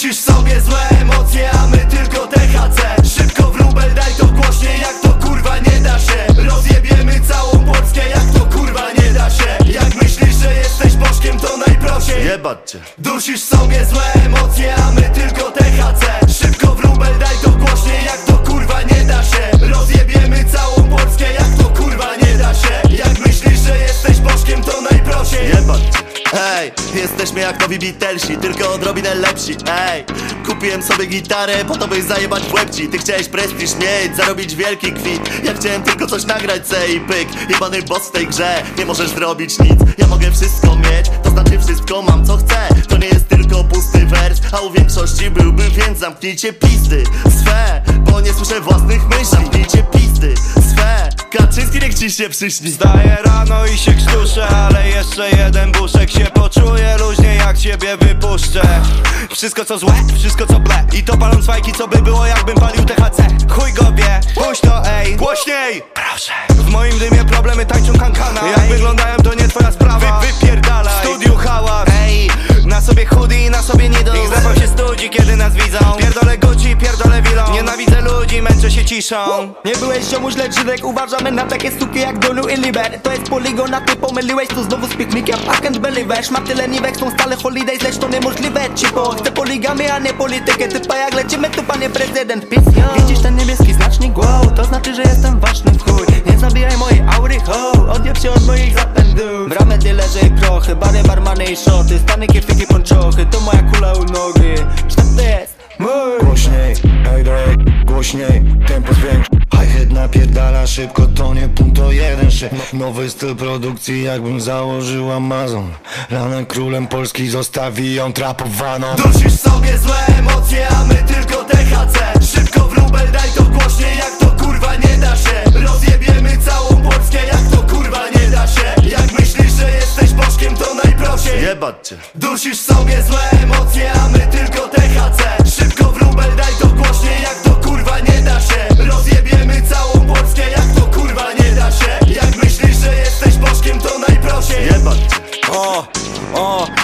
Dusisz sobie złe emocje, a my tylko THC Szybko wróbel, daj to głośniej, jak to kurwa nie da się. Rozjebiemy całą Polskę, jak to kurwa nie da się. Jak myślisz, że jesteś bożkiem, to najprościej. Jebać cię. Dusisz sobie złe emocje, a my tylko jesteśmy jak nowi Beatlesi, tylko odrobinę lepsi Ej, kupiłem sobie gitarę po to by zajebać w łeb ci Ty chciałeś prestiż mieć, zarobić wielki kwit. Ja chciałem tylko coś nagrać, C i pyk. Jebany boss w tej grze, nie możesz zrobić nic. Ja mogę wszystko mieć, to znaczy wszystko mam co chcę. To nie jest tylko pusty wers, a u większości byłby Więc zamknijcie pizdy. Swe Bo nie słyszę własnych myśli. Zamknijcie pizdy. swe ci się przyśni. Rano i się krztuszę, ale jeszcze jeden buszek się poczuje. Luźnie jak ciebie wypuszczę. Wszystko co złe, wszystko co ble. I to paląc fajki, co by było jakbym palił THC Chuj go wie, puść to ej, głośniej! Proszę. W moim dymie problemy tańczą kankana. Jak wyglądają to nie twoja sprawa. Wy, Wypierdalaj. Studiu hałas się ciszą. Nie byłeś ziomu źle drzywek, uważamy na takie suki jak Dolu i Liber. To jest poligon, a ty pomyliłeś, tu znowu z piknikiem. I can't believe it, ma tyle niwek, są stale holidays, lecz to niemożliwe Cipo, chcę poligamię, a nie politykę. Typa jak lecimy tu panie prezydent PiS Widzisz ten niebieski znacznik, wow, to znaczy, że jestem ważny w chuj. Nie zabijaj mojej aury, ho, odjeb się od moich zapędów Bramy dealerze i prochy, bary, barmany i szoty. Stany, kiefiki, ponczochy, to moja kula u nogi Sztab to jest mój? Głośniej, hej głośniej, Hi-hat napierdala szybko, to nie punkt, to jeden szyb. Nowy styl produkcji, jakbym założył Amazon. Rana królem Polski zostawi ją trapowaną. Dusisz sobie złe emocje, a my tylko THC Szybko wróbel, daj to głośniej, jak to kurwa nie da się. Rozjebiemy całą Polskę, jak to kurwa nie da się. Jak myślisz, że jesteś bożkiem, to najprościej. Jebać cię. Dusisz sobie złe emocje, a my tylko THC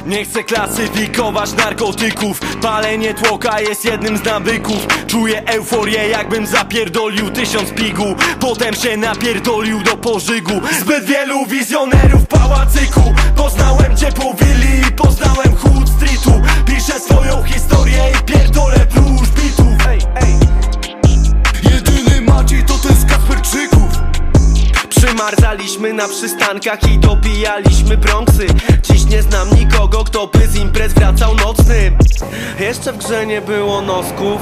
nie chcę klasyfikować narkotyków. Palenie tłoka jest jednym z nawyków. Czuję euforię jakbym zapierdolił tysiąc pigu Potem się napierdolił do pożygu. Zbyt wielu wizjonerów w pałacyku. Poznałem cię po willi i poznałem hood streetu. Piszę Przymarzaliśmy na przystankach i dopijaliśmy Bronxy Dziś nie znam nikogo, kto by z imprez wracał nocny. Jeszcze w grze nie było nosków.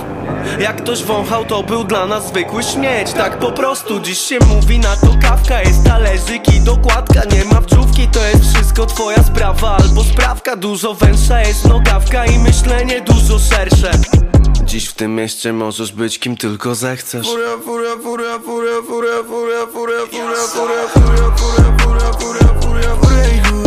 Jak ktoś wąchał, to był dla nas zwykły śmieć. Tak po prostu dziś się mówi na to kawka Jest talerzyk i dokładka, nie ma wczówki To jest wszystko twoja sprawa. Albo sprawka Dużo węższa jest nogawka i myślenie dużo szersze Dziś w tym mieście możesz być kim tylko zechcesz Fura, fura, fura, fura, fura, fura, fura, fura, fura, fura, fura, fura, fura, fura, fura, fura, fura, fura,